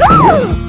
Woohoo!